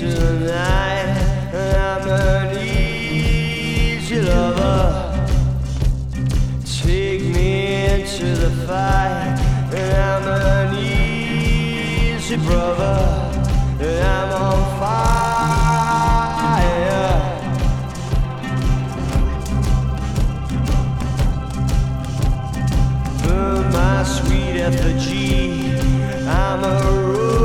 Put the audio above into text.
tonight. I'm an easy lover. Take me into the fight. I'm an easy brother. I'm on fire. Burn my sweet effigy. I'm a